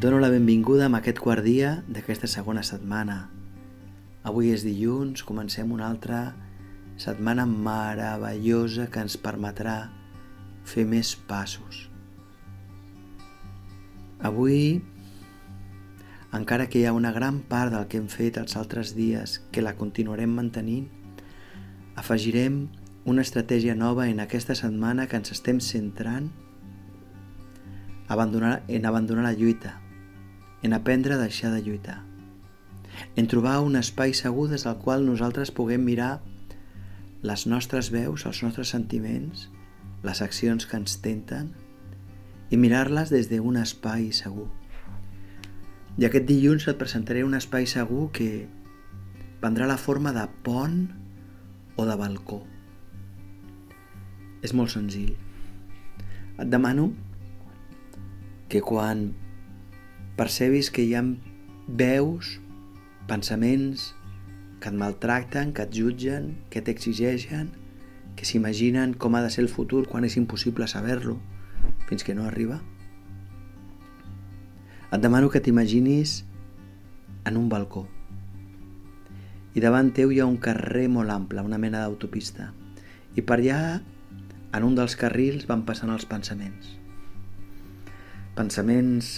Et dono la benvinguda amb aquest quart dia d'aquesta segona setmana. Avui és dilluns, comencem una altra setmana meravellosa que ens permetrà fer més passos. Avui, encara que hi ha una gran part del que hem fet els altres dies que la continuarem mantenint, afegirem una estratègia nova en aquesta setmana que ens estem centrant abandonar, en abandonar la lluita, en aprendre a deixar de lluitar, en trobar un espai segur des del qual nosaltres puguem mirar les nostres veus, els nostres sentiments, les accions que ens tenten i mirar-les des d'un espai segur. I aquest dilluns et presentaré un espai segur que prendrà la forma de pont o de balcó. És molt senzill. Et demano que quan percebis que hi ha veus, pensaments que et maltracten, que et jutgen, que t'exigeixen, que s'imaginen com ha de ser el futur quan és impossible saber-lo fins que no arriba. Et demano que t'imaginis en un balcó. I davant teu hi ha un carrer molt ample, una mena d'autopista. I per allà en un dels carrils van passant els pensaments. Pensaments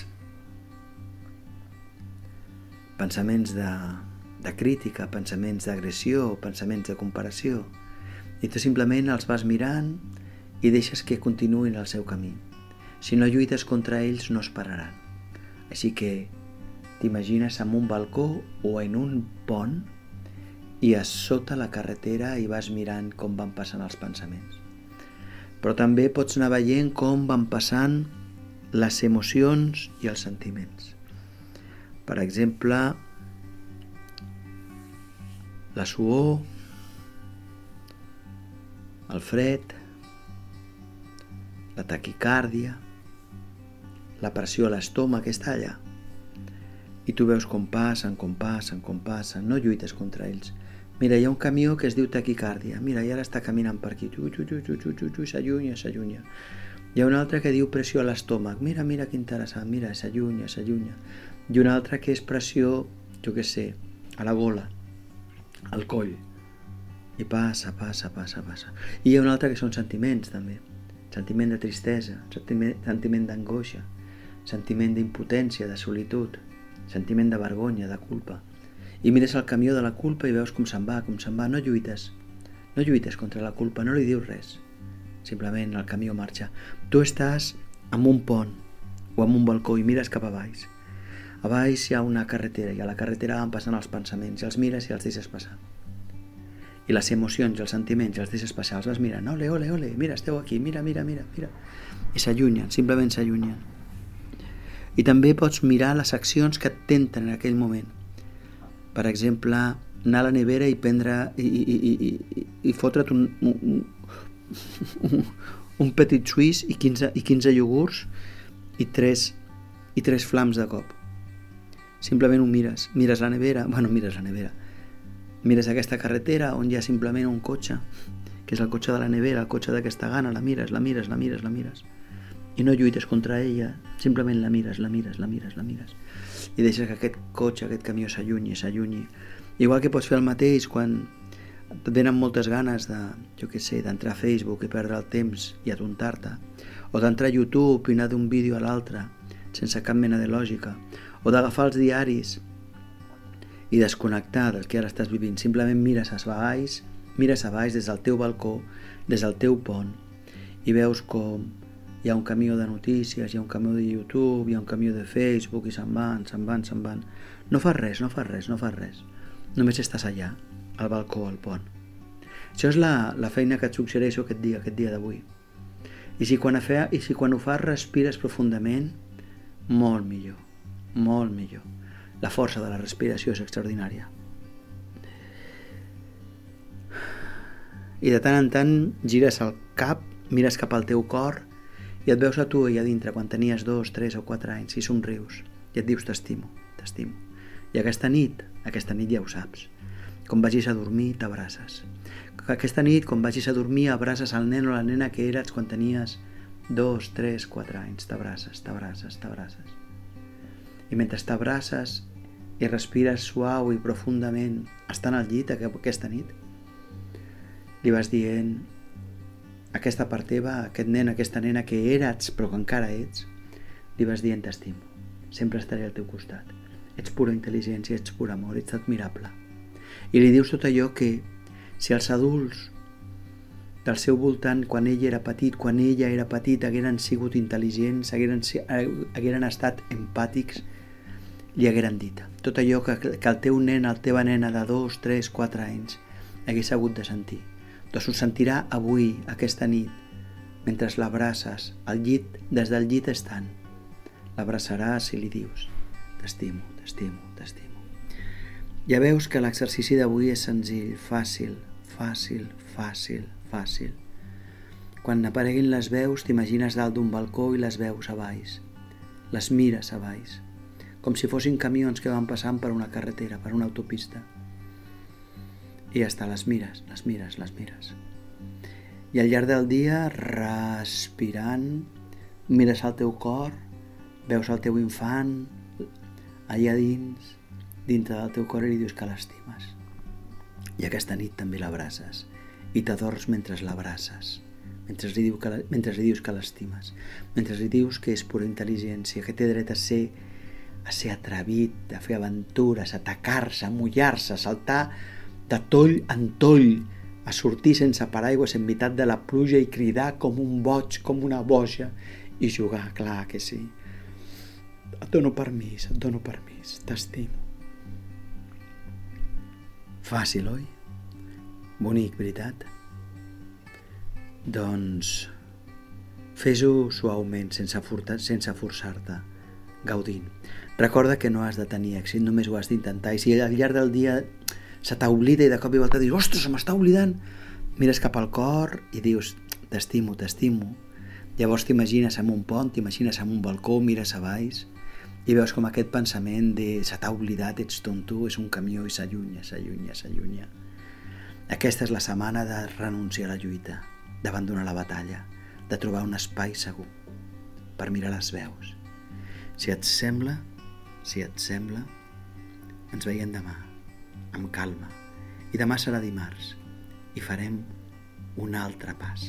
pensaments de, de crítica, pensaments d'agressió, pensaments de comparació i tu simplement els vas mirant i deixes que continuïn el seu camí. Si no lluites contra ells no es pararan. Així que t'imagines en un balcó o en un pont i a sota la carretera i vas mirant com van passant els pensaments. Però també pots anar veient com van passant les emocions i els sentiments. Per exemple, la suor, el fred, la taquicàrdia, la pressió a l'estómac està allà. I tu veus com passen, com passen, com passen, no lluites contra ells. Mira, hi ha un camió que es diu taquicàrdia. Mira, i ara està caminant per aquí. S'allunya, s'allunya. Hi ha un altre que diu pressió a l'estómac. Mira, mira que interessant. Mira, s'allunya, s'allunya. I un altre que és pressió, jo què sé, a la gola, al coll. I passa, passa, passa, passa. I hi ha un altre que són sentiments, també. Sentiment de tristesa, sentiment, sentiment d'angoixa, sentiment d'impotència, de solitud, sentiment de vergonya, de culpa. I mires el camió de la culpa i veus com se'n va, com se'n va. No lluites. No lluites contra la culpa, no li dius res simplement el camió marxa. Tu estàs en un pont o en un balcó i mires cap a baix. A baix hi ha una carretera i a la carretera van passant els pensaments i els mires i els deixes passar. I les emocions i els sentiments els deixes passar, els vas mirant, ole, ole, ole, mira, esteu aquí, mira, mira, mira, mira. I s'allunyen, simplement s'allunyen. I també pots mirar les accions que et tenten en aquell moment. Per exemple, anar a la nevera i prendre i, i, i, i, i fotre't un, un, un petit suís i 15, i 15 iogurts i 3, i 3 flams de cop. Simplement ho mires. Mires la nevera, bueno, mires la nevera. Mires aquesta carretera on hi ha simplement un cotxe, que és el cotxe de la nevera, el cotxe d'aquesta gana, la mires, la mires, la mires, la mires. I no lluites contra ella, simplement la mires, la mires, la mires, la mires. I deixes que aquest cotxe, aquest camió s'allunyi, s'allunyi. Igual que pots fer el mateix quan et venen moltes ganes de, jo què sé, d'entrar a Facebook i perdre el temps i atontar-te, o d'entrar a YouTube i anar d'un vídeo a l'altre sense cap mena de lògica, o d'agafar els diaris i desconnectar del que ara estàs vivint. Simplement mires a baix, mires a baix des del teu balcó, des del teu pont, i veus com hi ha un camió de notícies, hi ha un camió de YouTube, hi ha un camió de Facebook i se'n van, se'n van, se'n van. No fas res, no fas res, no fas res. Només estàs allà, al balcó, al pont. Això és la, la feina que et suggereixo aquest dia, aquest dia d'avui. I si quan, fe, I si quan ho fas respires profundament, molt millor, molt millor. La força de la respiració és extraordinària. I de tant en tant gires el cap, mires cap al teu cor i et veus a tu allà dintre quan tenies dos, tres o quatre anys i somrius i et dius t'estimo, t'estimo. I aquesta nit, aquesta nit ja ho saps, com vagis a dormir, t'abraces. Aquesta nit, quan vagis a dormir, abraces al nen o la nena que eres quan tenies dos, tres, quatre anys. T'abraces, t'abraces, t'abraces. I mentre t'abraces i respires suau i profundament, estant al llit aquesta nit, li vas dient aquesta part teva, aquest nen, aquesta nena que eres però que encara ets, li vas dient t'estimo, sempre estaré al teu costat. Ets pura intel·ligència, ets pur amor, ets admirable. I li dius tot allò que, si els adults del seu voltant, quan ell era petit, quan ella era petit, hagueren sigut intel·ligents, hagueren, hagueren estat empàtics, li hagueren dit. Tot allò que, que el teu nen, la teva nena de 2, 3, 4 anys hagués hagut de sentir. Doncs ho sentirà avui, aquesta nit, mentre l'abraces, al llit, des del llit estant. L'abraçaràs i li dius t'estimo, t'estimo, t'estimo. Ja veus que l'exercici d'avui és senzill, fàcil, fàcil, fàcil, fàcil. Quan apareguin les veus, t'imagines dalt d'un balcó i les veus a baix. Les mires a baix, com si fossin camions que van passant per una carretera, per una autopista. I ja està, les mires, les mires, les mires. I al llarg del dia, respirant, mires al teu cor, veus el teu infant allà dins, dintre del teu cor i li dius que l'estimes. I aquesta nit també l'abraces i t'adors mentre l'abraces, mentre li, que, mentre li dius que l'estimes, mentre li dius que és pura intel·ligència, que té dret a ser a ser atrevit, a fer aventures, a atacar-se, a mullar-se, a saltar de toll en toll, a sortir sense paraigües enmitat de la pluja i cridar com un boig, com una boja, i jugar, clar que sí. Et dono permís, et dono permís, t'estimo. Fàcil, oi? Bonic, veritat? Doncs fes-ho suaument, sense, sense forçar-te, gaudint. Recorda que no has de tenir èxit, només ho has d'intentar. I si al llarg del dia se t'oblida i de cop i volta dius, ostres, se m'està oblidant. Mires cap al cor i dius, t'estimo, t'estimo. Llavors t'imagines en un pont, t'imagines en un balcó, mires a baix i veus com aquest pensament de se t'ha oblidat, ets tonto, és un camió i s'allunya, s'allunya, s'allunya. Aquesta és la setmana de renunciar a la lluita, d'abandonar la batalla, de trobar un espai segur per mirar les veus. Si et sembla, si et sembla, ens veiem demà amb calma. I demà serà dimarts i farem un altre pas.